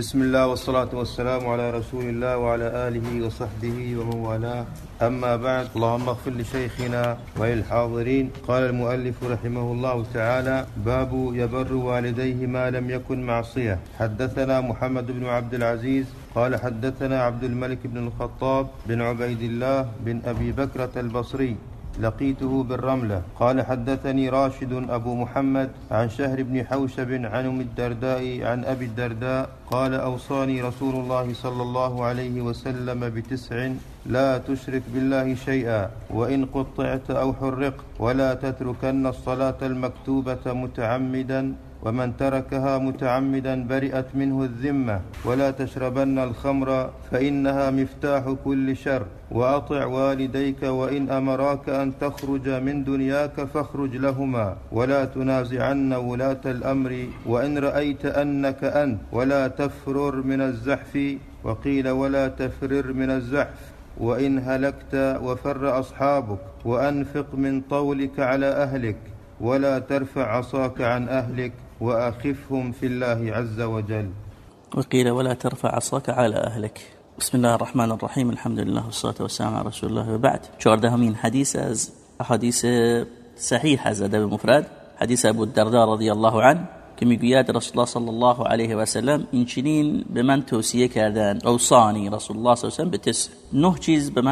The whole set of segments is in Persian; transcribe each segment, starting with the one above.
بسم الله والصلاة والسلام على رسول الله وعلى آله وصحبه ومن والاه. أما بعد اللهم اغفر لشيخنا وللحاضرين. قال المؤلف رحمه الله تعالى باب يبر والديه ما لم يكن معصية. حدثنا محمد بن عبد العزيز قال حدثنا عبد الملك بن الخطاب بن عبيد الله بن أبي بكرة البصري. لقيته بالرملة. قال حدثني راشد أبو محمد عن شهر بن حوشب عن أم الدرداء عن أبي الدرداء قال أوصاني رسول الله صلى الله عليه وسلم بتسع لا تشرك بالله شيئا وإن قطعت أو حرقت ولا تتركن الصلاة المكتوبة متعمدا. ومن تركها متعمدا برئت منه الذمة ولا تشربن الخمر فإنها مفتاح كل شر وأطع والديك وإن أمراك أن تخرج من دنياك فاخرج لهما ولا تنازعن ولاة الأمر وإن رأيت أنك أنت ولا تفرر من الزحف وقيل ولا تفرر من الزحف وإن هلكت وفر أصحابك وأنفق من طولك على أهلك ولا ترفع عصاك عن أهلك وأخفهم في الله عز وجل. وقيل ولا ترفع عصاك على أهلك. بسم الله الرحمن الرحيم. الحمد لله والصلاة والسلام على رسول الله وبعد. چهاردهمین حديث از احادیث صحیح از ادب مفرد حدیث ابو الدرداء رضی الله عنه که میگوید رسول الله صلی الله علیه و سلم این چنین به من توصیه رسول الله صلی الله علیه و سلم به تسع نه چیز به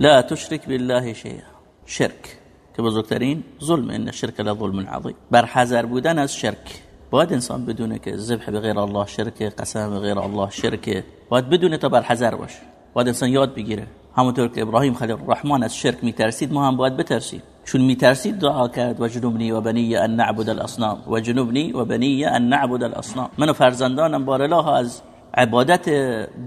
لا تشرك بالله شیئا شرک که بزرگترین ظلم ان شرک لظلم عظیم. بر حذر بودن از شرک. باید انسان بدونه که ذبح به غیر الله شرک قسم به غیر الله شرک. باید بدونه تا بر حذر باشه. باید انسان یاد بگیره. همونطور که ابراهیم خلیل الرحمن از شرک میترسید ما هم باید بترسید چون میترسید دعا کرد و جنوبنی و بنی ان نعبد الاصنام. و جنوبنی و بنی ان نعبد الاصنام. من و فرزندانم بار از عبادت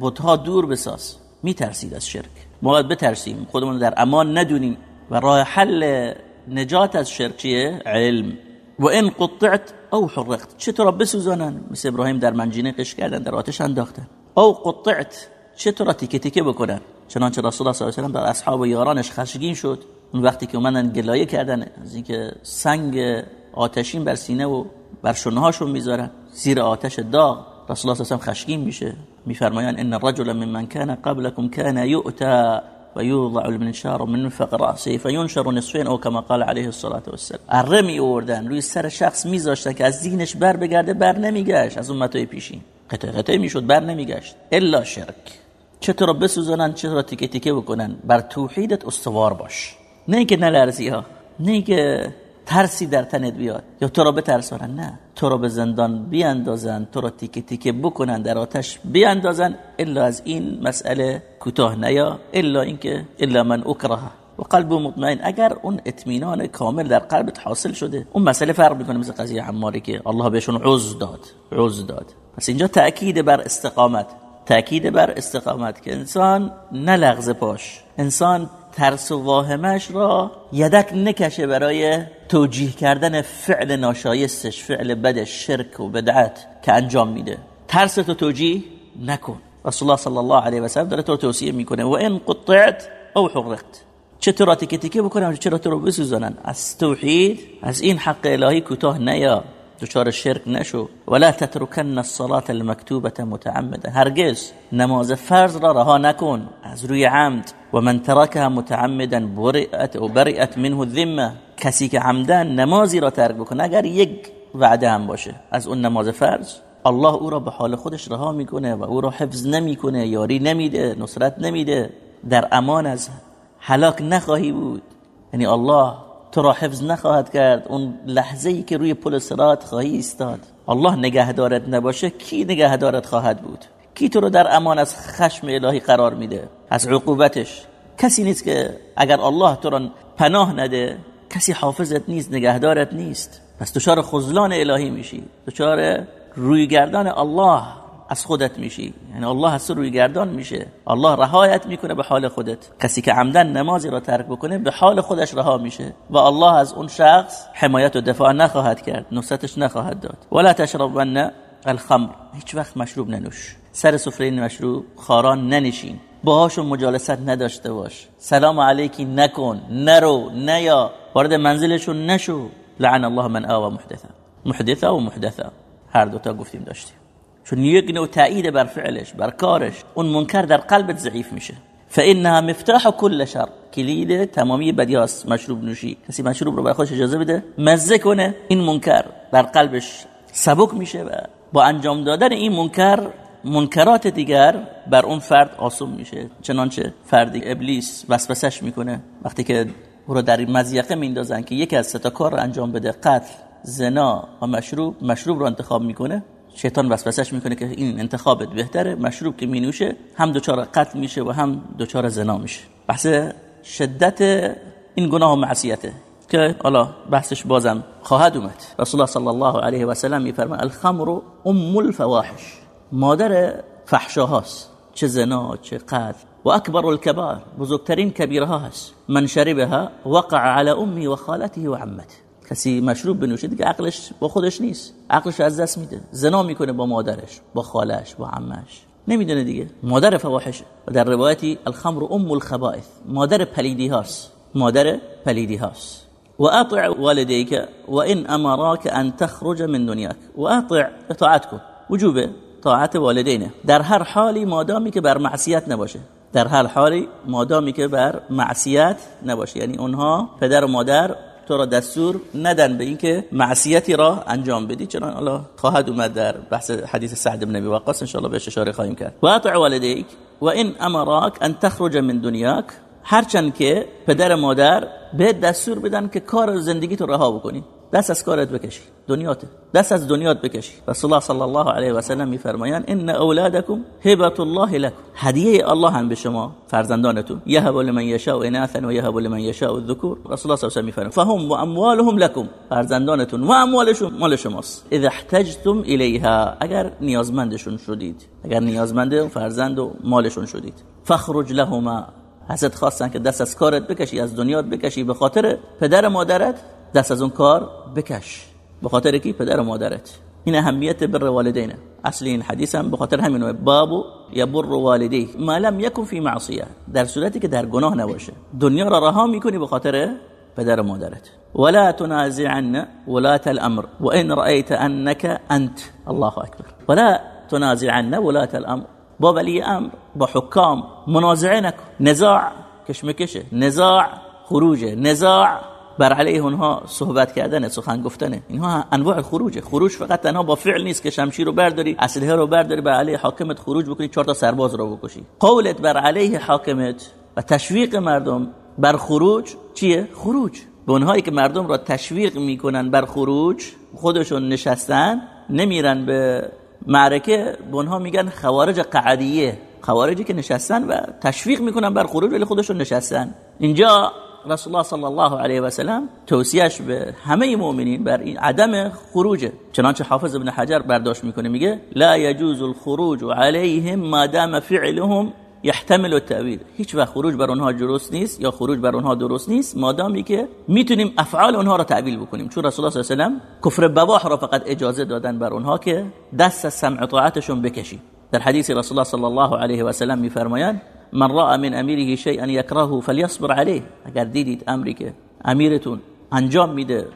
بتها دور بساز. میترسید از شرک. ما باید بترسیم. خودمون در امان ندونیم. و راه حل نجات از شرک علم. و این قطعت او حرقت. چطور بسوزانن مثل ابراهیم در منجینه قش کردن در آتش انداختن. او قطعت. چطور تیکه تیکه بکنن؟ چنانچه رسول الله صلی الله علیه و در اصحاب و یارانش خشگین شد. اون وقتی که اومدن گلایه کردن از اینکه سنگ آتشین بر سینه و بر شونه هاشون می‌ذارن. زیر آتش داغ. رسول الله صلی الله علیه و خشگین میشه. میفرمایند ان الرجل ممن كان قبلكم كان يؤتى ويوضع المنشار من فق رأسه فينشر نصفين او كما قال عليه الصلاة والسلام. اره اوردن روی سر شخص میذاشتن که از دینش بر بگرده بر نمیگشت. از امتای پیشین. قطعه قطعه می‌شد بر نمیگشت. الا شرک. چطور بسوزانن چطور تیکه تیکه بکنن؟ بر توحیدت استوار باش. نه اینکه نلرزی ها نه اینکه ترسی در تنت بیاد یا تو را بترسانن. نه. تو را به زندان بیاندازن. تو را تیکه تیکه بکنن. در آتش بیاندازن. الا از این مسئله کوتاه نیا. الا اینکه الا من اکره. و قلب مطمئن. اگر اون اطمینان کامل در قلبت حاصل شده. اون مسئله فرق می‌کنه. مثل قضیه عماری که الله بهشون عز داد. عز داد. پس اینجا تأکید بر استقامت. تأکید بر استقامت که انسان نلغز پاش. انسان ترس و واهمش را یدک نکشه برای توجیه کردن فعل ناشایستش فعل بد شرک و بدعت که انجام میده. ترس تو توجیه نکن. رسول الله صلی الله علیه و سلم داره تو توصیه می‌کنه. و این قطعت او حرقت. چطور تیکه تیکه بکنم چرا تو رو بسوزانن. از توحید از این حق الهی کوتاه نیا. دچار شرک نشو. ولا تتركن الصلاه المكتوبه متعمدا هرگز نماز فرض را رها نکن. از روی عمد. و من ترکها متعمدا برئت و برئت منه الذمه کسی که عمدن نمازی را ترک بکنه اگر یک وعده هم باشه از اون نماز فرض الله او را به حال خودش رها می‌کنه و او را حفظ نمی‌کنه یاری نمیده نصرت نمیده. در امان از هلاک نخواهی بود. یعنی الله تو را حفظ نخواهد کرد. اون لحظه ای که روی پل صراط خواهی ایستاد. الله نگهدارت نباشه کی نگهدارت خواهد بود؟ کی تو رو در امان از خشم الهی قرار میده؟ از عقوبتش. کسی نیست که اگر الله تو را پناه نده کسی حافظت نیست نگهدارت نیست. پس دچار خذلان الهی میشی. دچار رویگردان الله از خودت میشی. یعنی الله از روی گردان میشه. الله رهایت می‌کنه به حال خودت. کسی که عمدن نمازی را ترک بکنه به حال خودش رها میشه. و الله از اون شخص حمایت و دفاع نخواهد کرد. نصرتش نخواهد داد. ولا تشربن الخمر. هیچ وقت مشروب ننوش. سر سفره مشروب خاران ننشین. باهاشون مجالست نداشته باش. سلام علیکی نکن. نرو. نیا. وارد منزلشون نشو. لعن الله من آوا محدثا. محدثا و محدثا. هر دوتا گفتیم داشتیم. چون یک نوع تایید بر فعلش بر کارش اون منکر در قلبت ضعیف میشه. فانها مفتاح كل شر. کلید تمامی بدیاست مشروب نوشی. کسی مشروب رو بر خودش اجازه بده مزه کنه این منکر در قلبش سبک میشه و با انجام دادن این منکر منکرات دیگر بر اون فرد آسوم میشه. چنانچه فردی ابلیس وسوسش می‌کنه. وقتی که او رو در مزیقه میندازن که یکی از ستا کار رو انجام بده قتل زنا و مشروب مشروب رو انتخاب می‌کنه. شیطان وسوسش می‌کنه که این انتخابت بهتره. مشروب که مینوشه هم دوچار قتل میشه و هم دوچار زنا میشه. بحث شدت این گناه و معصیته که حالا بحثش بازم خواهد اومد. رسول الله صلی الله علیه و سلم میفرماید الخمر ام الفواحش. مادر فحشاهاست. چه زنا چه قتل. و اکبر الكبائر بزرگترین کبیره ها هست من شربها وقع على امه و خالته و عمته. کسی مشروب بنوشه دیگه عقلش با خودش نیست. عقلش از دست میده. زنا می‌کنه با مادرش با خالش با عمش. نمی‌دونه دیگه. مادر فواحش و در روایتی الخمر ام الخبائث. مادر پلیدی هاست. مادر پلیدی هاست. و اطع والديك وان امراك ان تخرج من دنیاك و اطع اطاعت کن. وجوب طاعت والدینه. در هر حالی مادامی که بر معصیت نباشه. در هر حالی مادامی که بر معصیت نباشه. یعنی اونها پدر و مادر تو را دستور ندن به اینکه معصیتی را انجام بدی. چون الله خواهد اومد در بحث حدیث سعد بن ابی وقاص. ان شاء الله بهش اشاره خواهیم کرد. و اطع والديك و ان امراك ان تخرج من دنیاك هرچند که پدر مادر به دستور بدن که کار زندگی تو رها بکنی. دست از کارت بکشی. دنیات. دست از دنیات بکشی. رسول الله صلی الله علیه و سلم میفرمایند ان اولادکم هبه الله لكم هدیه الله هم به شما فرزندانتون. یهب لمن یشاء اناثا و یهب لمن یشاء الذکور. رسول الله صلی الله علیه و میفرمایند فهم و اموالهم لكم فرزندانتون. و اموالشون؟ مال شماست. اذا احتجتم الیها. اگر نیازمندشون شدید. اگر نیازمند فرزند و مالشون شدید. فخرج لهما. ازت خواستن که دست از کارت بکشی از دنیات بکشی به خاطر پدر مادرت دست از اون کار بکش. به خاطر کی؟ پدر و مادرت. این اهمیت بر والدینه اصلی این حدیث هم به خاطر همینه بابو یبر والدی ما لم یکن فی معصیه. در صورتی که در گناه نباشه. دنیا را رها میکنی به خاطر پدر و مادرت. ولا تنازعن ولاة الامر. وان رايت انك انت. الله اکبر. ولا تنازعن ولاة الامر. با ولی أمر با حکام منازعه نکن نزاع کشمکشه. نزاع خروجه. نزاع بر علیه اونها صحبت کردن سخن گفتن اینها انواع خروجه. خروج فقط تنها با فعل نیست که شمشیر رو برداری اسلحه رو برداری بر علیه حاکمت خروج بکنی چهار تا سرباز رو بکشی. قولت بر علیه حاکمت و تشویق مردم بر خروج چیه؟ خروج. به اونهایی که مردم را تشویق می‌کنن بر خروج خودشون نشستن نمیرن به معرکه به اونها میگن خوارج قعدیه. خوارجی که نشستن و تشویق می‌کنن بر خروج ولی خودشون نشستن. اینجا رسول الله صلی الله علیه و سلم توصیهش به همه مؤمنین بر این عدم خروج چنانچه حافظ ابن حجر برداشت می‌کنه میگه لا يجوز الخروج عليهم ما دام فعلهم يحتمل التأويل هیچ وقت خروج بر اونها درست نیست یا خروج بر اونها درست نیست مادامی که می‌تونیم افعال اونها را تعویل بکنیم چون رسول الله صلی الله علیه و سلم کفر بواح را فقط اجازه دادن بر اونها که دست از سمع طاعتشون بکشی در حدیث رسول الله صلی الله علیه و سلم میفرمایند من رأى من امیره شیئا یکرهه فلیصبر علیه أگر دیدید امری که امیرتون انجام میده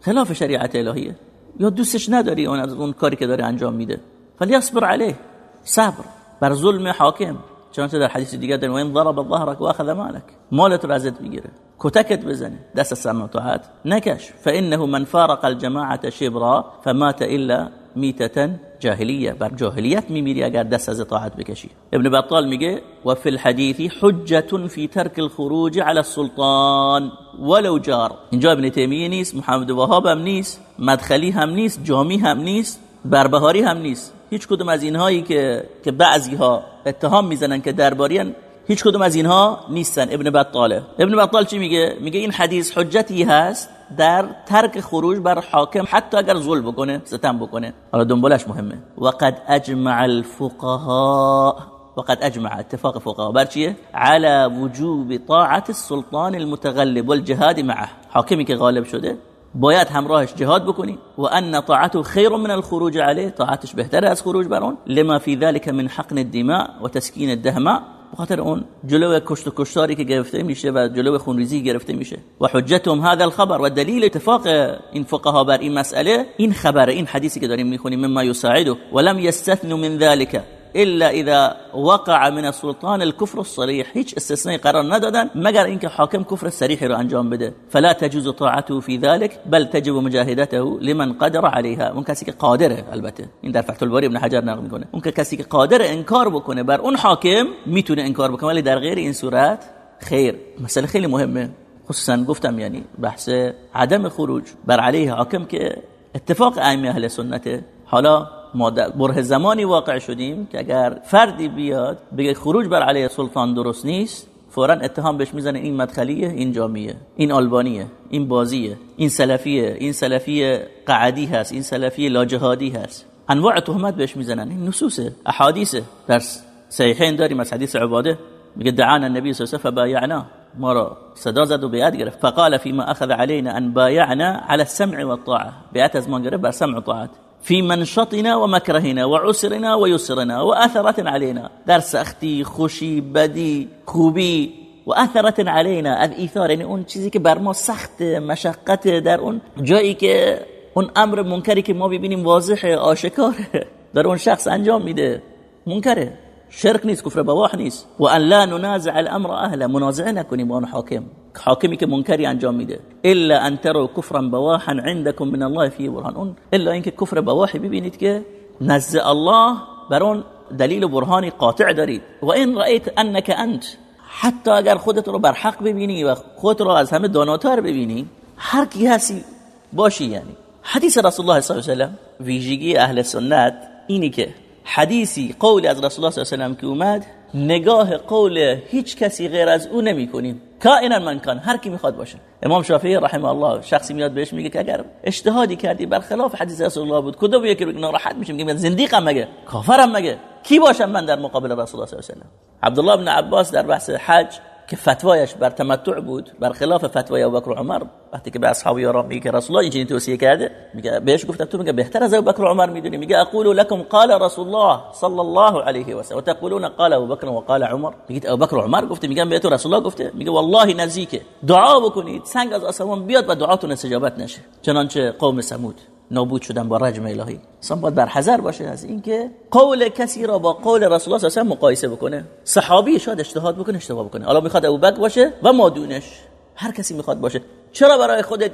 خلاف شریعت الهیه یا دوستش نداری اون از اون کاری که داره انجام میده فلیصبر علیه صبر بر ظلم حاکم. چنانچه در حدیث دیگه در وین ضرب ظهرك وأخذ مالك. مالت رو ازت بگیره کتکت بزنه. دست سمع طاعت نکش. فإنه من فارق الجماعة شبرا فمات إلا میتتا جاهلیه. بر جاهلیت میمیری اگر دست از طاعت بکشی. ابن بطال میگه و فی الحديث حجه فی ترک الخروج على السلطان. ولو جار. اینجا ابن تیمیه نیست محمد وهاب هم نیست مدخلی هم نیست جامی هم نیست بربهاری هم نیست. هیچ کدوم از اینهایی که که بعضی ها اتهام می‌زنن که درباریان هیچ کدوم از اینها نیستن. ابن بطاله. ابن بطال چی میگه؟ میگه این حدیث حجتی هست در ترک خروج بر حاکم حتی اگر ظلم بکنه ستم بکنه. حالا دنبالش مهمه. وقد اجمع الفقهاء. وقد اجمع اتفاق فقهاء. بر چیه؟ على وجوب طاعه السلطان المتغلب والجهاد معه. حاکمی که غالب شده باید همراهش جهاد بکنی. و ان طاعته خیر من الخروج عليه طاعتش بهتره از خروج بر اون. لما في ذلك من حقن الدماء و تسکین الدهماء. بخاطر اون جلو کشت و کشتاری که گرفته میشه و جلو خونریزی گرفته میشه. و حجتهم هذا الخبر و دلیل اتفاق این فقها بر این مسئله این خبره این حدیثی که داریم می‌خونیم مما یساعده ولم یستثنوا من ذلك إلا إذا وقع من السلطان الكفر الصريح. هیچ استثناء قرار ندادن مگر اینکه حاکم کفر صریح رو انجام بده. فلا تجوز طاعته في ذلك بل تجب مجاهدته لمن قدر عليها اون کسی که قادره البته. این در فتح الباری ابن حجر نقل میکنه. اون کسی که قادر انکار بکنه بر اون حاکم میتونه انکار بکنه. ولی در غیر این صورت خیر. مسئله خیلی مهمه. خصوصا گفتم یعنی بحث عدم خروج. بر علیه حاکم که اتفاق ائمه أهل سنته حالا ما بره زمانی واقع شدیم که اگر فردی بیاد بگه خروج بر علیه سلطان درست نیست فورا اتهام بهش می‌زنه این مدخلیه این جامیه این آلبانیه این بازیه این سلفیه این سلفی قعدی هست این سلفی لاجهادی هست. انواع تهمت بهش می‌زنن این نصوصه احادیثه. در صحیحین داریم از حدیث عباده میگه دعانا النبی صلی الله علیه و فبایعنا. ما را صدا زد و بیعت گرفت. فقال فيما اخذ علينا ان بايعنا على السمع والطاعه بیعت از ما گرفت بر سمع و طاعت. في منشطنا ومكرهنا وعسرنا ويسرنا وأثرة علينا در سختی خوشی بدی خوبی و اثرت علینا از ایثار یعنی اون چیزی که بر ما سخت مشقت در اون جایی که اون امر منکری که ما ببینیم واضح آشکاره در اون شخص انجام میده منکره. شرک نیست کفر بواح نیست. و ان لا ننازع الامر اهل منازعه نکنیم اون حاکم. حاکمی که منکری انجام میده. الا ان تروا کفرا بواحا عندكم من الله فی برهان. اون الا اینکه کفر بواحی ببینید که نزد الله بر اون دلیل و برهانی قاطع دارید. و این رأیت انک انت. حتی اگر خودت رو بر حق ببینی و خودت رو از همه داناتر ببینی هر کی هستی باشی یعنی. حدیث رسول الله صلی الله علیه و سلم ویژگی اهل سنت اینی که حدیثی قول از رسول الله صلی الله علیه و که اومد نگاه قول هیچ کسی غیر از او نمی کنیم کائنا من کان هر کی می‌خواد باشه. امام شافعی رحمه الله شخصی میاد بهش میگه که اگر اجتهادی کردی برخلاف حدیث رسول الله بود کدوم یکی رو ناراحت میشه میگه زندیقم مگه؟ کافرم مگه؟ کی باشم من در مقابل رسول الله صلی الله علیه و عبدالله بن عباس در بحث حج که فتوایش بر تمتع بود بر خلاف فتوای ابوبکر عمر وقتی که به اصحاب یاران میگه رسول الله اینجوری توصیه کرده میگه بهش گفت تو میگه بهتر از ابوبکر و عمر می‌دونی؟ میگه اقول لكم قال رسول الله صلی الله علیه و سلم وتقولون قال ابوبکر و قال عمر. میگه ابوبکر و عمر گفته؟ میگن به تو رسول الله گفته؟ میگه والله نزدیکه دعا بکنید سنگ از آسمان بیاد و دعاتون استجابت نشه. چنانچه قوم ثمود نابود شدن با رجم الهی. اصلا باید بر حذر باشه از اینکه قول کسی را با قول رسول الله صلی مقایسه بکنه. صحابی شاید اجتهاد بکنه اشتباه بکنه. حالا می‌خواد ابوبکر باشه و مادونش. هر کسی می‌خواد باشه. چرا برای خودت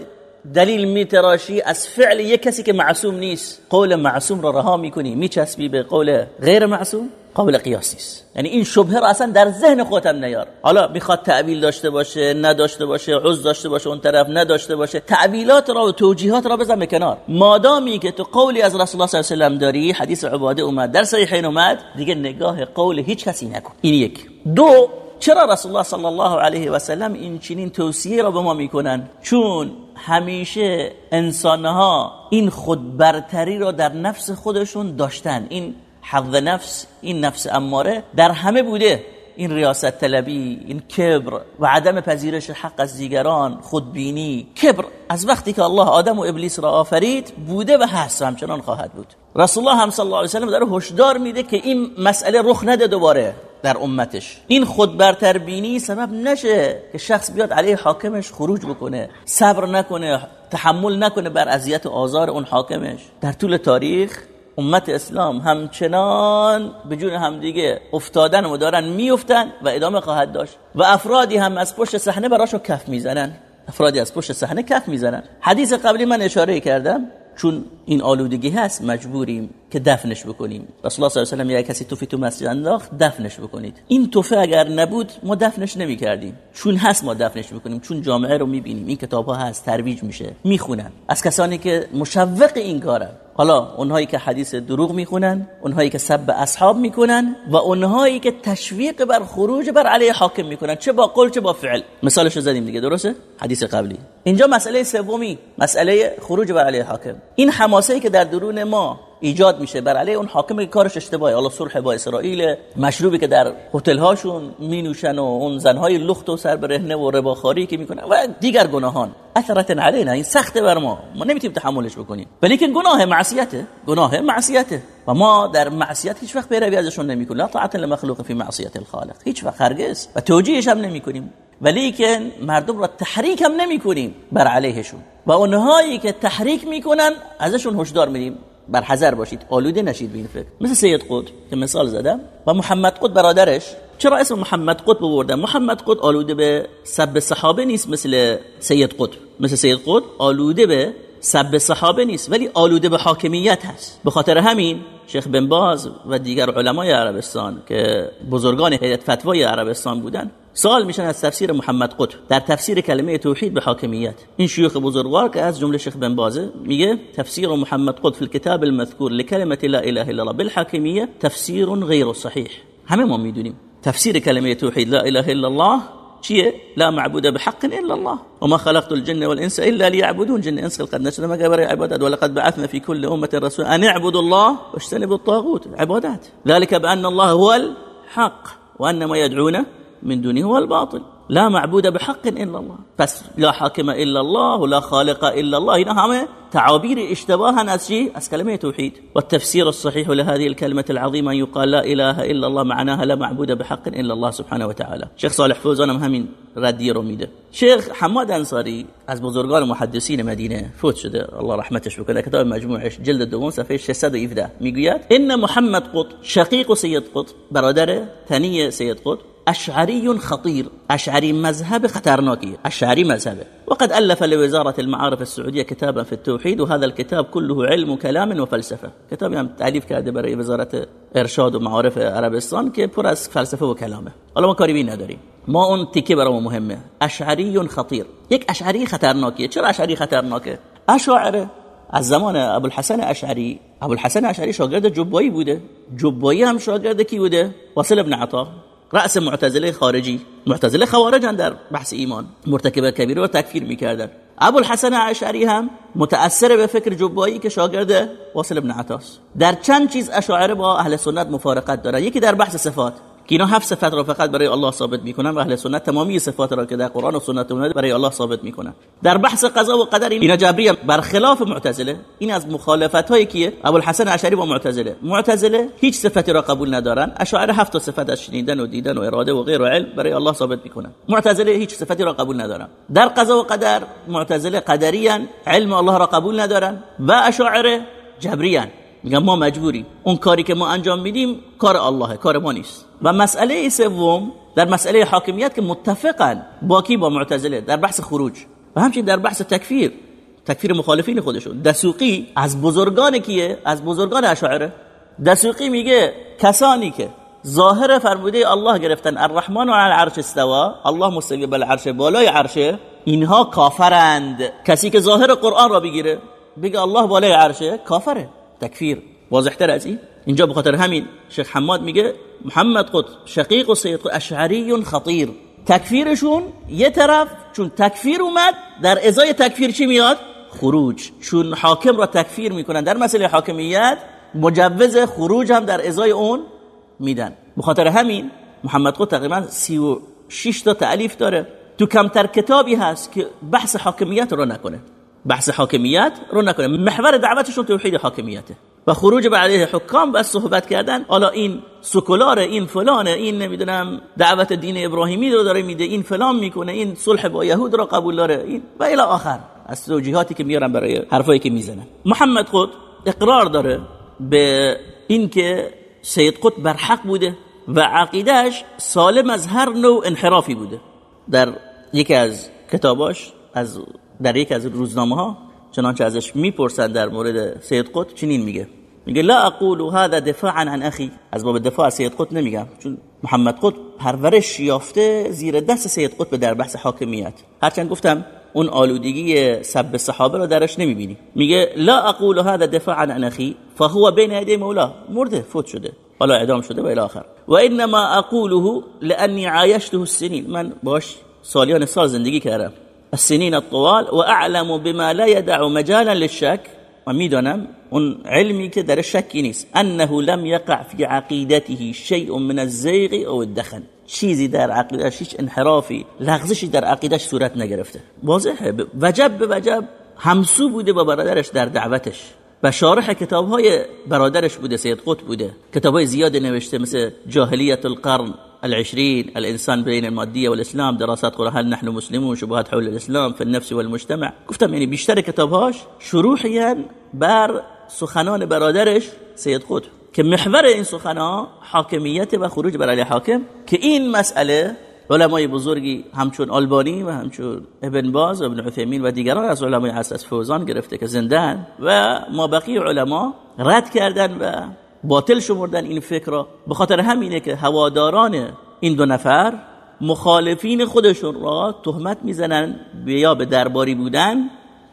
دلیل میتراشی؟ از فعل یک کسی که معصوم نیست. قول معصوم را رها می‌کنی میچسبی به قول غیر معصوم قابل قیاس نیست یعنی این شبهه را اصلا در ذهن خودم نیار. حالا می‌خواد تعویل داشته باشه نداشته باشه عز داشته باشه اون طرف نداشته باشه تعویلات را و توجیهات را بزن به کنار. مادامی که تو قولی از رسول الله صلی الله علیه و داری حدیث عباده اومد در صحیحین اومد دیگه نگاه قول هیچ کسی نکن. این یک. دو چرا رسول الله صلی الله علیه و سلم این چنین توصیه را به ما می‌کنن؟ چون همیشه انسانها این خودبرتری را در نفس خودشون داشتن. این حظ نفس این نفس اماره در همه بوده. این ریاست طلبی این کبر و عدم پذیرش حق از دیگران خودبینی کبر. از وقتی که الله آدم و ابلیس را آفرید بوده و هست همچنان خواهد بود. رسول الله هم صلی الله علیه و سلم داره هشدار میده که این مسئله رخ نده دوباره. در امتش. این خود برتربینی سبب نشه که شخص بیاد علیه حاکمش خروج بکنه صبر نکنه تحمل نکنه بر اذیت آزار اون حاکمش. در طول تاریخ امت اسلام همچنان به جون همدیگه افتادن و دارن میفتن و ادامه خواهد داشت. و افرادی هم از پشت صحنه براشو کف می‌زنن. افرادی از پشت صحنه کف می‌زنن. حدیث قبلی من اشاره کردم چون این آلودگی هست مجبوریم که دفنش بکنیم. رسول الله صلی الله علیه و کسی توفی تو مسجد انداخت دفنش بکنید. این توفه اگر نبود ما دفنش نمی کردیم چون هست ما دفنش می‌کنیم چون جامعه رو می‌بینیم. این کتاب ها هست ترویج میشه می‌خونن. از کسانی که مشوق این کارن. حالا اونهایی که حدیث دروغ می‌خونن اونهایی که سب اصحاب می‌کنن و اونهایی که تشویق بر خروج بر علیه حاکم می‌کنن. چه با قول چه با فعل. مثالشو زدیم دیگه درسته؟ حدیث قبلی. اینجا مسئله سومی مسئله خروج بر علیه حاکم. این حماسه ای که در درون ما ایجاد میشه. بر علیه اون حاکمی که کارش اشتباهه. حالا صلح با اسرائیل مشروبی که در هتل هاشون مینوشن و اون زنهای لخت و سر برهنه و رباخاری که می‌کنن و دیگر گناهان. اثرت علینا. این سخته بر ما. ما نمی‌تونیم تحملش بکنیم. ولی که گناه معصیته. گناه معصیته. و ما در معصیت هیچ وقت پیروی ازشون نمی‌کنیم. لا طاعت لمخلوق فی معصیت الخالق. هیچ وقت هرگز. و توجیهش هم نمی‌کنیم. ولی که مردم را تحریک هم نمی بر علیهشون. و اونهایی که تحریک می‌کنن ازشون هشدار میدیم. بر حذر باشید آلوده نشید به این فکر. مثل سید قطب که مثال زدم و محمد قطب برادرش. چرا اسم محمد قطب بردن محمد قطب آلوده به سب صحابه نیست مثل سید قطب. مثل سید قطب آلوده به سب صحابه نیست ولی آلوده به حاکمیت هست. به خاطر همین شیخ بن باز و دیگر علمای عربستان که بزرگان هیئت فتوای عربستان بودن سوال میشن از تفسیر محمد قطب در تفسیر کلمه توحید به حاکمیت. این شیوخ بزرگوار که از جمله شیخ بن بازه میگه تفسیر محمد قطب فی الكتاب المذکور لکلمه لا اله الا الله بالحاکمیه تفسیر غیر صحیح. همه ما می‌دونیم تفسیر کلمه توحید لا اله الا الله چیه لا معبود بحق إلا الله. وما خلقت الجن والإنس إلا ليعبدون. جن إنس خلقت نشنا ما قبر عبادات ولقد بعثنا في كل أمة رسول أن اعبدوا الله واجتنبوا الطاغوت. عبادات. ذلك بأن الله هو الحق وأن ما يدعونه من دونه هو الباطل. لا معبود بحق إلا الله. بس لا حاكم الا الله ولا خالق الا الله. هنا همه تعابير اشتباها از شيء از كلمه توحيد والتفسير الصحيح لهذه الكلمه العظيمه ان يقال لا اله الا الله معناها لا معبود بحق الا الله سبحانه وتعالى شيخ صالح فوزان هم همین ردی رو میده. شیخ حماد انصاری از بزرگان محدثین مدینه فوت شده. الله رحمتش بکنه. کتاب مجموعش جلد دوم صفحه 617 می‌گوید ان محمد قط شقیق سید قط برادر تنی سید قط أشعري خطير أشعري مذهب خطرناكي أشعري مذهب وقد ألف لوزارة المعارف السعودية كتابا في التوحيد وهذا الكتاب كله علم كلام وفلسفة. كتاب يعني تعليف كده برای وزارة إرشاد و معارف عربستان که پر فلسفة و کلامه حالا ما کاری نداریم ما اون تیکه برام مهمة. اشعری خطیر یک اشعری خطرناکیه چرا اشعری خطرناکه اشاعره از زمان ابوالحسن اشعری ابوالحسن اشعری شاگرد جبایی بوده. جبایی هم شاگرد کی بوده؟ واصل ابن عطا. رأس معتزله خارجی. معتزله خوارجن در بحث ایمان. مرتکب کبیره رو تکفیر می‌کردن. ابو الحسن اشعری هم متأثر به فکر جبایی که شاگرد واصل ابن عطاس. در چند چیز اشاعره با اهل سنت مفارقت دارن. یکی در بحث صفات. که اینا هفت صفت را فقط برای الله ثابت می‌کنن و اهل سنت تمامی صفات را که در قرآن و سنت اومده برای الله ثابت می‌کنن. در بحث قضا و قدر اینا جبری برخلاف معتزله این از مخالفت های کیه؟ ابو الحسن اشعری با معتزله. معتزله هیچ صفتی را قبول ندارن. اشاعره هفت صفت از شنیدن و دیدن و اراده و غیر و علم برای الله ثابت می‌کنن. معتزله هیچ صفتی را قبول ندارن. در قضا و قدر معتزله قدریان علم الله را قبول ندارن و اشاعره جبریان. میگن ما مجبوریم. اون کاری که ما انجام میدیم کار اللهه کار ما نیست. و مسئله سوم در مسئله حاکمیت که متفقن با کی با معتزله در بحث خروج. و همچنین در بحث تکفیر. تکفیر مخالفین خودشون. دسوقی از بزرگان کیه؟ از بزرگان اشاعره. دسوقی میگه کسانی که ظاهر فرموده الله گرفتن الرحمن و العرش استوا الله مستوی بر عرش بالای عرشه اینها کافرند. کسی که ظاهر قرآن را بگیره بگه الله بالای عرشه کافره. تکفیر. واضح تر از این؟ اینجا به خاطر همین شیخ حماد میگه محمد قد شقیق و سید اشعری خطیر. تکفیرشون یه طرف چون تکفیر اومد در ازای تکفیر چی میاد؟ خروج. چون حاکم را تکفیر می‌کنن. در مسئله حاکمیت مجوز خروج هم در ازای اون میدن. به خاطر همین محمد قد تقریبا 36 تا تعلیف داره. تو کمتر کتابی هست که بحث حاکمیت رو نکنه. بحث حاکمیت رو نکنه. محور دعوتشون توحید حاکمیته. و خروج به علیه حکام و صحبت کردن حالا این سکولار این فلانه این نمی‌دونم دعوت دین ابراهیمی رو داره میده این فلان می‌کنه این صلح با یهود رو قبول داره این و الی آخر. از توجیهاتی که میارن برای حرفایی که می‌زنن. محمد خود اقرار داره به اینکه سید قطب بر حق بوده و عقیدهش سالم از هر نوع انحرافی بوده. در یکی از کتاباش از در یک از روزنامه ها چنانچه ازش می‌پرسن در مورد سید قطب چنین میگه. میگه لا اقول هذا دفاعا عن اخی از باب دفاع سید قطب نمیگم. چون محمد قطب پرورش یافته زیر دست سید قطب در بحث حاکمیت. هرچند گفتم اون آلودگی سب صحابه رو درش نمی‌بینی. میگه لا اقول هذا دفاعا عن اخی فهو بین یدی مولا. مرده فوت شده. حالا اعدام شده و الى آخر. و انما اقوله لاني عايشته السنين من باش سالیان سال زندگی کردم. السنين الطوال وأعلم بما لا يدع مجالا للشك. و می‌دانم اون علمی که در شکی نیست انه لم یقع فی عقیدته شیء من الزیغ او الدخن. چیزی در عقیدش هیچ انحرافی لغزشی در عقیدش صورت نگرفته واضحه وجب به وجب همسو بوده با برادرش در دعوتش. و شارح کتاب های برادرش بوده سید قطب بوده. کتاب های زیاد نوشته مثل جاهلیت القرن. العشرين الانسان بين الماديه والاسلام دراسات قرآن هل نحن مسلمون شبهات حول الاسلام في النفس والمجتمع. گفتم یعنی بیشتر کتابهاش شروحیان بر سخنان برادرش سید قطب که محور این سخنان حاکمیت و خروج بر علی حاکم که این مسئله علمای بزرگی همچون آلبانی و همچون ابن باز و ابن عثیمین و دیگران از علمای حساس فوزان گرفته که زندن و ما بقی علما رد کردن و باطل شمردن این فکر را به خاطر همینه که هواداران این دو نفر مخالفین خودشون را تهمت می‌زنن یا به درباری بودن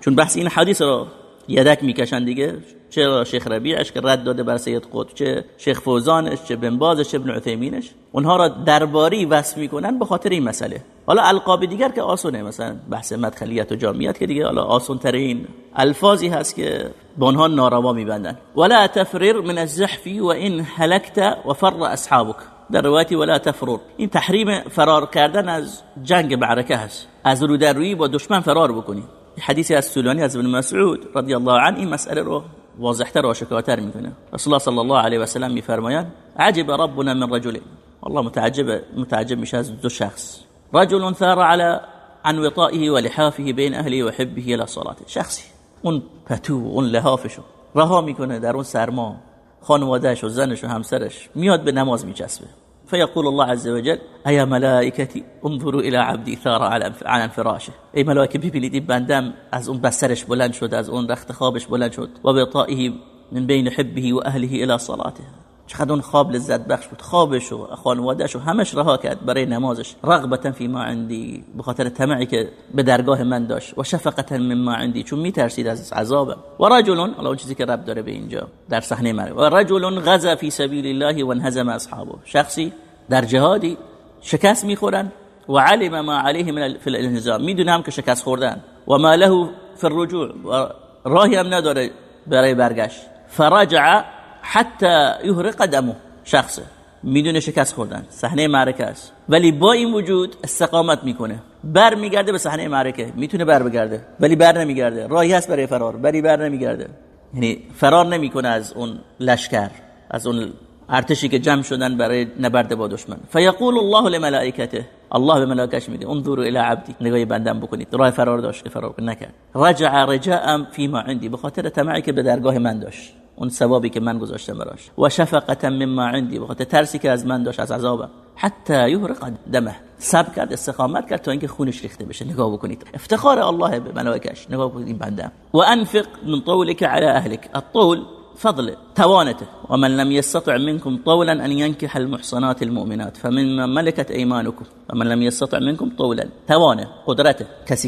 چون بحث این حدیث را یدک می‌کشن دیگه. چه شیخ ربیعش که رد داده بر سید قطب چه شیخ فوزانش چه بن بازش چه ابن عثیمینش اونها را درباری وصف می‌کنن به خاطر این مسئله. حالا القاب دیگر که آسونه مثلا بحث مدخلیت و جامعیت که دیگه حالا آسون ترین الفاظی هست که به اونها ناروا میبندن ولا تفرر من الزحف و این هلكت و فر أصحابك. در روایتی ولا تفرر. این تحریم فرار کردن از جنگ معرکه هست. از رو در روی با دشمن فرار بکنی. حدیثی از سولانی از ابن مسعود رضی الله عنه این مسئله رو واضحتر و آشکارتر میکنه. رسول الله صلی الله علیه و سلم میفرمایند عجب ربنا من رجل. والله متعجب متعجب میشه از دو شخص. رجل ثار على عن وطائه ولحافه بين أهله وحبه إلى صلاته. شخصی. اون پتو اون لحافشو رها می‌کنه در اون سرما خانوادهش و زنش و همسرش میاد به نماز میچسبه. فيقول الله عز وجل ايا ملائكتي انظروا الى عبدي ثار على فراشه ای ملائکه ببینید بندم از اون بسترش بلند شد از اون رخت خوابش بلند شد. و بطائه من بین حبه و اهله الى صلاته. چقدر اون خواب لذت بخش بود. خوابش و خانوادهش و همش رها کرد برای نمازش. رغبتا فی ما عندی به خاطر که به درگاه من داشت. و شفقتا مما عندی چون میترسید از عذابم. و رجل الله چیزی که رب داره به اینجا در صحنه مرگ. و رجل غزا فی سبیل الله و انهزم اصحابه. شخصی در جهادی شکست می‌خورن و علم ما علیه من فی الانهزام. می‌دونه هم که شکست خوردن. و ما له فی الرجوع. و راهی هم نداره برای برگشت. فرجع حتی یهرق دمو شخصه. می‌دونه شکست خوردن. صحنه معرکه است. ولی با این وجود استقامت می‌کنه. بر میگرده به صحنه معرکه. می‌تونه بر بگرده. ولی بر نمیگرده. راهی هست برای فرار. ولی بر نمیگرده. یعنی فرار نمی‌کنه از اون لشکر. از اون ارتشی که جمع شدن برای نبرد با دشمن. فیقول الله لملائکته. الله به ملائکش میگه انظروا الى عبدی. نگاهی بندم بکنید. راه فرار داشت. فرار نکرد. رجع رجاء فيما عندي به خاطر که به درگاه من داشت. اون ثوابی که من گذاشتم براش. و شفقتا مما عندي بخاطر ترسی که از من داشت از عذابم. حتی یهرق دمه. صبر کرد استقامت کرد تا اینکه خونش ریخته بشه. نگاه بکنید. افتخار الله به ملائکش نگاه بکنید بنده. و انفق من طولك على اهلك الطول فضل توانته. ومن لم يستطع منكم طولا أن ينكح المحصنات المؤمنات. فمن ملكت أيمانكم ومن لم يستطع منكم طولا. توانه قدرته. کسی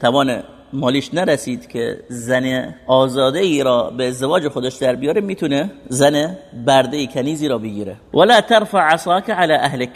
توانه مالیش نرسید که زن آزاده ای را به ازدواج خودش در بیاره می‌تونه زن برده کنیزی را بگیره. ولا ترفع عصاك على اهلك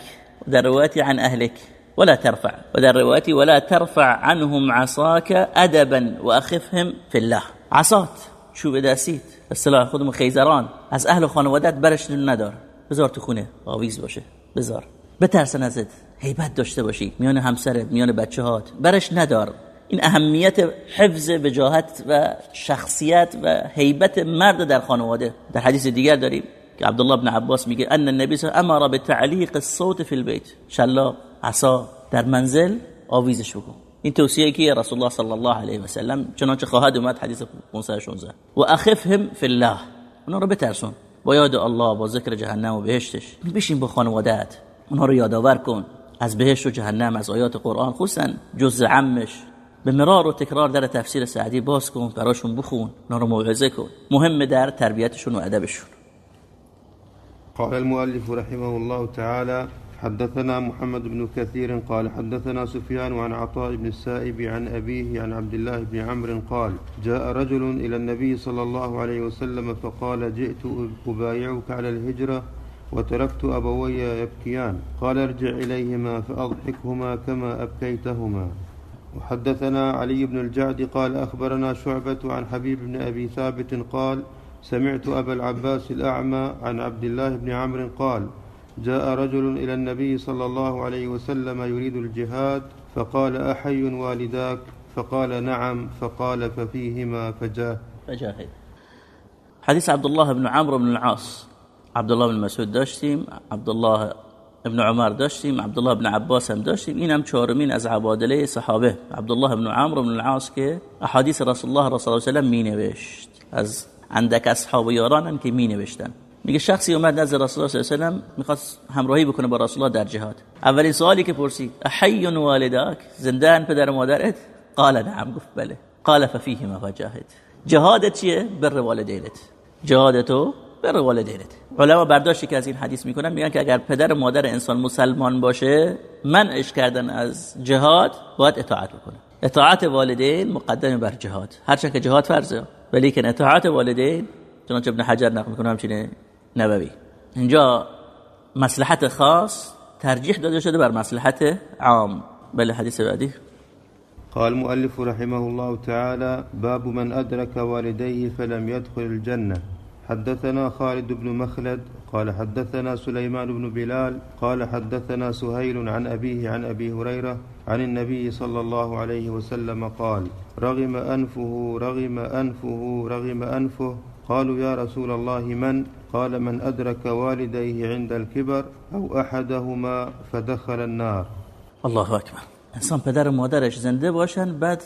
در روایتی عن اهلك ولا ترفع ودر روایتی ولا ترفع عنهم عصاك ادبا واخفهم في الله عصات چوب دستید اصطلاح خودمون خیزران از اهل خانوادت برش ندار. بذار تو خونه آویز باشه. بذار. بترسن ازت هیبت داشته باشی. میان همسرت میان بچه هات برش ندار. این اهمیت حفظ وجاهت و شخصیت و هیبت مرد در خانواده. در حدیث دیگر داریم که عبدالله بن عباس میگه ان النبی صلی امر به تعلیق الصوت فی البیت. شلا عصا در منزل آویزش بکن. این توصیه که رسول الله صلی الله علیه و سلم؟ چنانچه خواهد اومد حدیث 516 و اخفهم فی الله. اونا رو بترسون. با یاد الله با ذکر جهنم و بهشتش. بشین با خانوادت اونها رو یادآور کن. از بهشت و جهنم از آیات قرآن. خصوصا جز عمش. به مرار و تکرار در تفسیر سعدی باز کن براشون بخون اونا رو موعظه کن مهم در تربیتشون و ادبشون قال المؤلف رحمه الله تعالى حدثنا محمد بن كثير قال حدثنا سفيان عن عطاء بن السائب عن أبيه عن عبد الله بن عمرو قال جاء رجل إلى النبي صلى الله عليه وسلم فقال جئت أبايعك على الهجرة وتركت أبوي يبكيان. قال ارجع إليهما فأضحكهما كما أبكيتهما. وحدثنا علي بن الجعد قال أخبرنا شعبة عن حبيب بن أبي ثابت قال سمعت أبا العباس الأعمى عن عبد الله بن عمرو قال جاء رجل إلى النبي صلى الله عليه وسلم يريد الجهاد فقال أحي والداك؟ فقال نعم فقال ففيهما فجاه. فجاهد. حديث عبد الله بن عمرو بن العاص. عبد الله بن مسعود داشتیم عبد الله ابن عمر داشتیم عبدالله ابن عباس هم داشتیم. این هم چهارمین از عبادله صحابه. عبدالله ابن عمرو بن العاص که احادیث رسول الله صلی الله علیه و می نوشت از اندک اصحاب یاران که می نوشتن میگه شخصی اومد نزد رسول الله صلی الله علیه و می‌خواست همراهی بکنه با رسول الله در جهاد. اولین سوالی که پرسید أحي والداك؟ زنده پدر و مادرت؟ قال نعم. گفت بله. قال ففیهما فجاهد جهادت چیه؟ بر والدینت. جهادتو بر والدینت. علما برداشتی که از این حدیث می‌کنن میگن که اگر پدر و مادر انسان مسلمان باشه منعش کردن از جهاد باید اطاعت بکنه. اطاعت والدین مقدم بر جهاد. هرچند که جهاد فرضه. ولی که اطاعت والدین چنانچه ابن حجر نقل می‌کنه همچنین نبوی اینجا مصلحت خاص ترجیح داده شده بر مصلحت عام. بله حدیث بعدی. قال المؤلف رحمه الله تعالى باب من أدرك والديه فلم يدخل الجنة. حدثنا خالد بن مخلد قال حدثنا سليمان بن بلال قال حدثنا سهيل عن أبيه عن أبي هريرة عن النبي صلى الله عليه وسلم قال رغم أنفه رغم أنفه رغم أنفه. قالوا يا رسول الله من؟ قال من أدرك والديه عند الكبر أو أحدهما فدخل النار. الله أكبر. انسان پدر و مادرش زنده باشن بعد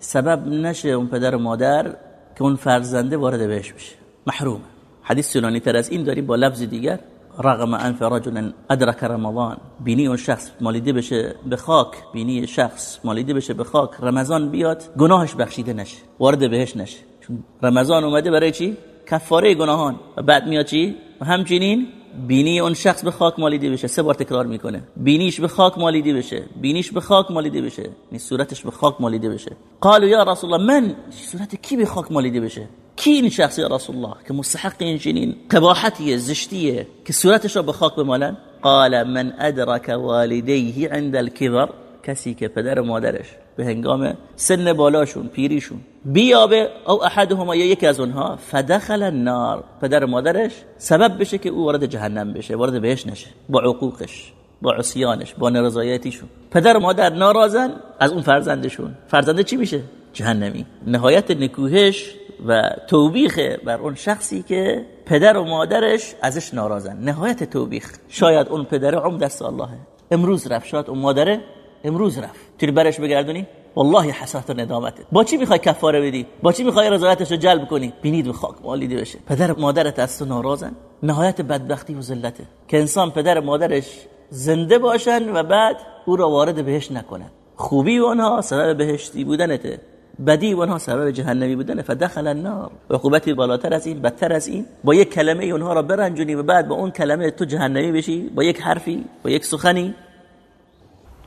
سبب نشه اون پدر و مادر که اون فرزنده وارد بهش بشه. محروم. حدیث سنانی تر از این داریم با لفظ دیگر. رغم انف رجل ادرک رمضان. بینی اون شخص مالیده بشه به خاک. بینی شخص مالیده بشه به خاک. رمضان بیاد گناهش بخشیده نشه. وارد بهش نشه. چون رمضان اومده برای چی؟ کفاره گناهان. و بعد میاد چی؟ همچنین بینی اون شخص به خاک مالیده بشه. سه بار تکرار می‌کنه. بینیش به خاک مالیده بشه. بینیش به خاک مالیده بشه. این صورتش به خاک مالیده بشه. قالوا یا رسول الله من صورت کی به خاک مالیده بشه؟ کی این شخص یا رسول الله که مستحق این چنین قباحتیه زشتیه که صورتش رو به خاک بمالن. قال من ادرک والدیه عند الكبر کسی که پدر و مادرش به هنگام سن بالاشون پیریشون بیابه او احدهما یا یکی از اونها فدخل النار. پدر و مادرش سبب بشه که او وارد جهنم بشه وارد بهش نشه با عقوقش با عصیانش با نرضایتیشون. پدر و مادر ناراضن از اون فرزندشون. فرزنده چی میشه؟ جهنمی. نهایت نکوهش و توبیخ بر اون شخصی که پدر و مادرش ازش ناراضن. نهایت توبیخ. شاید اون پدر عم دست اللهه امروز رفت. شاید اون مادره امروز رفت. توی برش بگردونی؟ والله حسرت و ندامته با چی می‌خوای کفاره بدی؟ با چی می‌خوای رضایتش رو جلب کنی؟ بینید و خاک مالیده بشه. پدر و مادرت از تو ناراضن؟ نهایت بدبختی و ذلته. که انسان پدر و مادرش زنده باشن و بعد او را وارد بهش نکنن. خوبی اونها سبب بهشتی بودنته. بدی اونها سبب جهنمی بودن فدخل النار. عقوبتی بالاتر از این بدتر از این. با یک کلمه اونها را برنجونی و بعد با اون کلمه تو جهنمی بشی با یک حرفی با یک سخنی.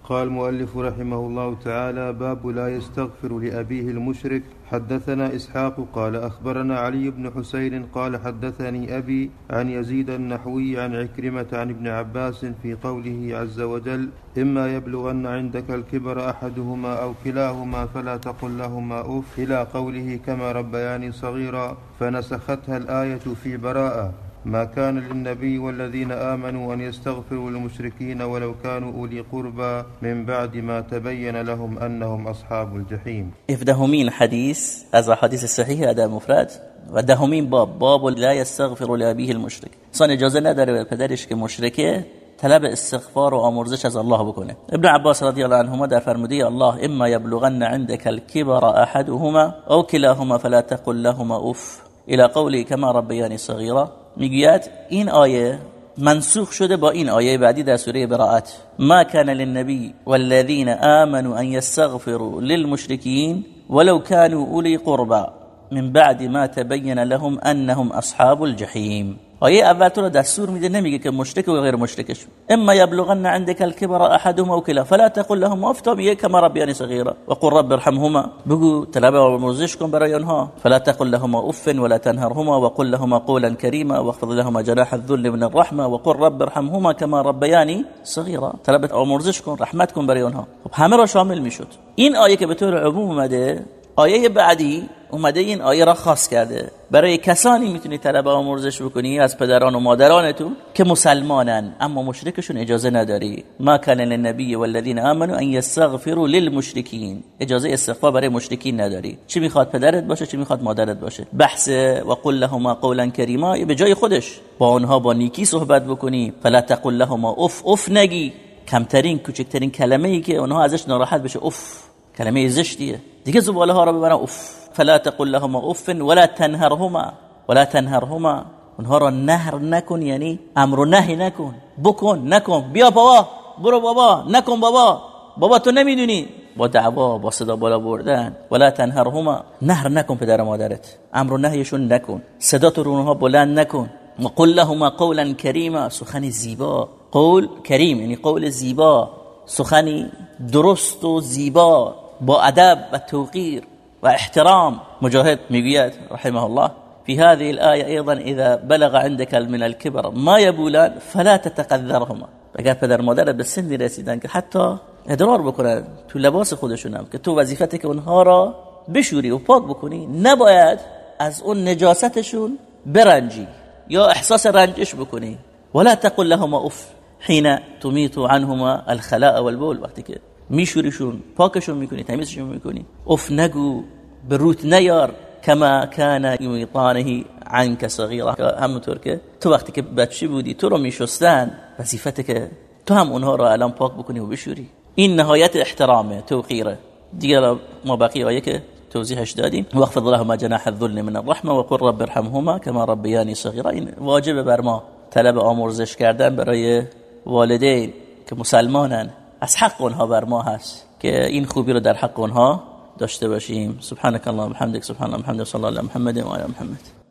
قال المؤلف رحمه الله تعالى باب لا يستغفر لأبيه المشرك. حدثنا إسحاق قال أخبرنا علي بن حسين قال حدثني أبي عن يزيد النحوي عن عكرمة عن ابن عباس في قوله عز وجل إما يبلغن عندك الكبر أحدهما أو كلاهما فلا تقل لهما أف إلى قوله كما ربياني صغيرا. فنسختها الآية في براءة. ما كان للنبي والذين آمنوا أن يستغفروا للمشركين ولو كانوا أولي قربى من بعد ما تبين لهم أنهم أصحاب الجحيم. إفدهمين حديث هذا حديث الصحيح هذا مفرد. و دهمین باب باب لا يستغفر لأبيه المشرك. إنسان إجازة نداره به پدرش که مشرکه طلب استغفار و آمرزش از الله بکنه. ابن عباس رضی الله عنهما در فرموده الله اما يبلغن عندك الكبر أحدهما أو كلاهما فلا تقل لهما أف. إلى قولی كما ربياني صغيرا. میگوید این آیه منسوخ شده با این آیه بعدی در سوره براءت. ما كان للنبي والذين آمنوا ان يستغفروا للمشركين ولو كانوا اولي قربى من بعد ما تبين لهم انهم اصحاب الجحيم آیه اول تو رو دستور میده نمیگه که مشرک و غیر مشرکش اما یبلغن عندك الكبر احدهما أو كلا فلا تقل لهم افتوا به كما ربياني صغيرا وقل رب ارحمهما. بگو طلب و مرزش کن برای آنها. فلا تقل لهما اف ولا تنهرهما وقل لهما قولا كريما واخفض لهما جناح الذل من الرحمة. وقل رب ارحمهما كما ربياني صغيرا طلب و مرزش کن رحمت کن برای آنها. خب همه را شامل میشد. این آیه که به طور عموم اومده آیه بعدی اومده این آیه را خاص کرده. برای کسانی می‌تونی طلب آموزش بکنی از پدران و مادرانتون که مسلمانن اما مشرکشون اجازه نداری. ما کان للنبی والذین آمنوا ان یستغفروا للمشرکین. اجازه استغفار برای مشرکین نداری. چی می‌خواد پدرت باشه چی می‌خواد مادرت باشه؟ بحث و قل لهما قولا کریما به جای خودش. با اونها با نیکی صحبت بکنی. فلا تقل لهما اف اف نگی. کمترین کوچکترین کلمه ای که اونها ازش ناراحت بشه اف کلمه زشتیه دیگه زباله ها رو ببرن فلا تقل لهما اف ولا تنهرهما ولا تنهرهما. اونها را نهر نکن یعنی أمر و نهی نکن بکن نکن بیا بابا برو بابا نکن بابا. بابا تو نمیدونی با دعوا با صدا بالا بردن ولا تنهرهما. نهر نکن پدر مادرت أمر و نهیشون نکن صدا تو رو بلند نکن وقل لهما قولا کریما سخن زیبا قول کریم یعنی قول زیبا سخنی درست و زیبا با ادب و توقیر و احترام مجاهد میگوید رحمه الله. في هذه الآية أيضا إذا بلغ عندك من الكبر ما يبولان فلا تتقذرهما. اگر پدر مادر به سنی حتی أدرار بکنن تو لباس خودشونم که تو وظیفته که اونها را بشوری و نباید از اون نجاستشون برنجی یا إحساس رنجش بکنی ولا تقل لهما أف حين تميت عنهما الخلاء والبول. وقتی که میشوریشون پاکشون می‌کنی تمیزشون می‌کنی. اف نگو به روت نیار. کما کان یمیطانه عنک صغیره همونطور که تو وقتی که بچه بودی تو رو میشستن وظیفته که تو هم اونها رو الان پاک بکنی و بشوری. این نهایت احترامه توقیره. دیگه ما بقیه آیه که توضیحش دادیم. واخفض لهما جناح الذل من الرحمه وقل رب ارحمهما كما ربياني صغيرا این واجب بر ما طلب آمرزش کردن برای والدین که مسلمانن. از حق اونها بر ما هست که این خوبی رو در حق اونها داشته باشیم. سبحانك اللهم وبحمدك سبحان الله وبحمده صلی الله علی محمد و علی محمد.